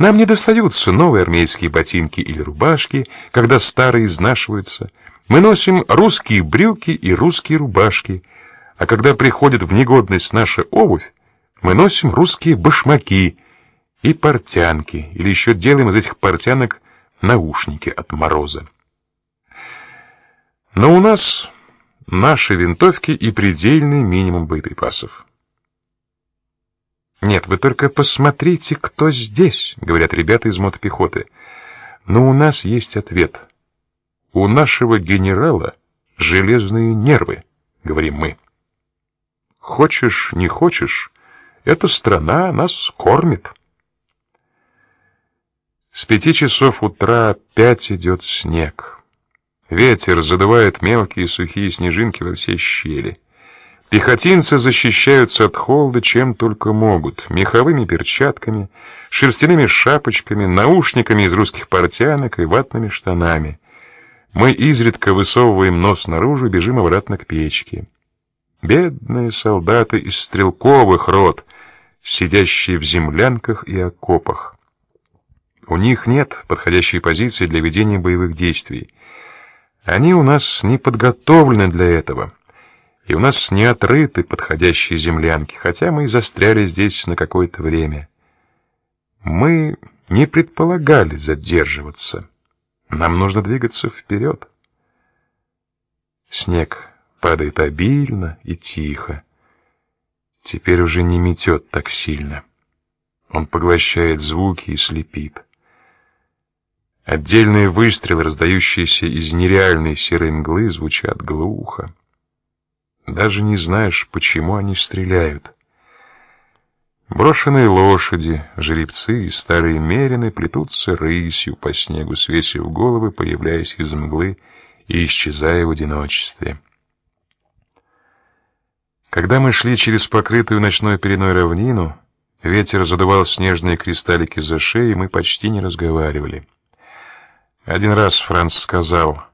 Нам не достаются новые армейские ботинки или рубашки, когда старые изнашиваются. Мы носим русские брюки и русские рубашки, а когда приходит в негодность наша обувь, мы носим русские башмаки и портянки, или еще делаем из этих портянок наушники от мороза. Но у нас наши винтовки и предельный минимум боеприпасов. Нет, вы только посмотрите, кто здесь, говорят ребята из мотопехоты. Но у нас есть ответ. У нашего генерала железные нервы, говорим мы. Хочешь, не хочешь, эта страна нас кормит. С пяти часов утра опять идет снег. Ветер задувает мелкие сухие снежинки во все щели. Пехотинцы защищаются от холода чем только могут: меховыми перчатками, шерстяными шапочками, наушниками из русских портянок и ватными штанами. Мы изредка высовываем нос наружу и бежим обратно к печке. Бедные солдаты из стрелковых рот, сидящие в землянках и окопах. У них нет подходящей позиции для ведения боевых действий. Они у нас не подготовлены для этого и у нас не отрыты подходящие землянки, хотя мы и застряли здесь на какое-то время. Мы не предполагали задерживаться. Нам нужно двигаться вперед. Снег падает обильно и тихо. Теперь уже не метет так сильно. Он поглощает звуки и слепит. Отдельные выстрелы, раздающиеся из нереальной серой мглы, звучат глухо. Даже не знаешь, почему они стреляют. Брошенные лошади, жеребцы и старые мерины плетутся рысью по снегу, свесив головы, появляясь из мглы и исчезая в одиночестве. Когда мы шли через покрытую ночной пеленой равнину, ветер задувал снежные кристаллики за шеей, мы почти не разговаривали. Один раз Франц сказал: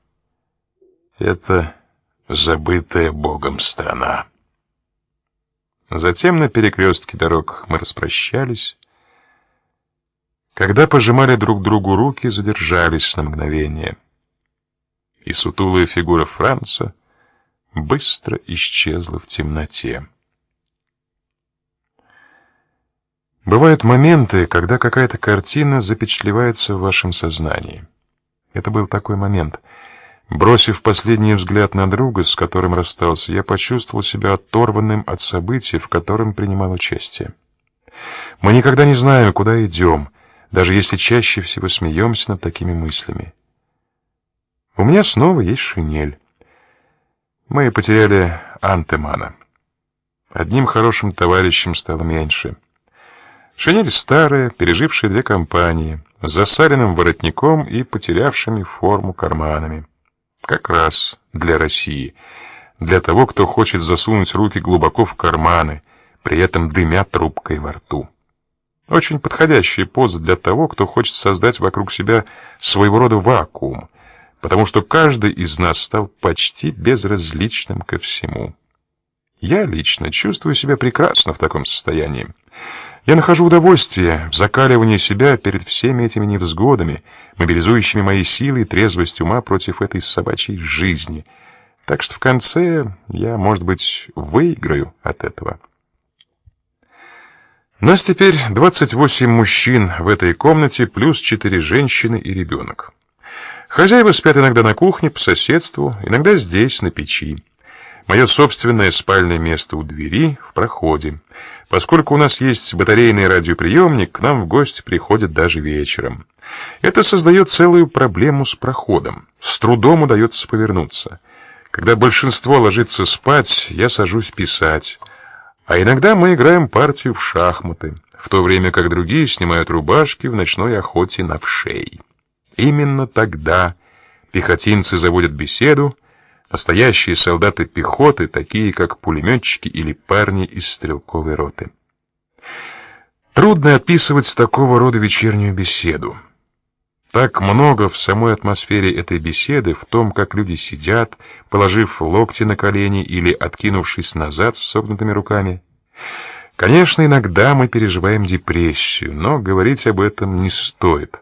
"Это забытая Богом страна. Затем на перекрестке дорог мы распрощались. Когда пожимали друг другу руки, задержались на мгновение. И сутулая фигура Франца быстро исчезла в темноте. Бывают моменты, когда какая-то картина запечатлевается в вашем сознании. Это был такой момент — Бросив последний взгляд на друга, с которым расстался, я почувствовал себя оторванным от событий, в котором принимал участие. Мы никогда не знаем, куда идем, даже если чаще всего смеемся над такими мыслями. У меня снова есть шинель. Мы потеряли Антемана. Одним хорошим товарищем стало меньше. Шинель старая, пережившая две кампании, с засаленным воротником и потерявшими форму карманами. Как раз для России, для того, кто хочет засунуть руки глубоко в карманы, при этом дымя трубкой во рту. Очень подходящая поза для того, кто хочет создать вокруг себя своего рода вакуум, потому что каждый из нас стал почти безразличным ко всему. Я лично чувствую себя прекрасно в таком состоянии. Я нахожу удовольствие в закаливании себя перед всеми этими невзгодами, мобилизующими мои силы и трезвость ума против этой собачьей жизни. Так что в конце я, может быть, выиграю от этого. Нас теперь 28 мужчин в этой комнате, плюс 4 женщины и ребенок. Хозяева спят иногда на кухне по соседству, иногда здесь, на печи. Мое собственное спальное место у двери в проходе. Поскольку у нас есть батарейный радиоприемник, к нам в гости приходят даже вечером. Это создает целую проблему с проходом. С трудом удается повернуться. Когда большинство ложится спать, я сажусь писать. А иногда мы играем партию в шахматы, в то время как другие снимают рубашки в ночной охоте на вшей. Именно тогда пехотинцы заводят беседу, Настоящие солдаты пехоты, такие как пулеметчики или парни из стрелковой роты. Трудно описывать такого рода вечернюю беседу. Так много в самой атмосфере этой беседы, в том, как люди сидят, положив локти на колени или откинувшись назад с согнутыми руками. Конечно, иногда мы переживаем депрессию, но говорить об этом не стоит.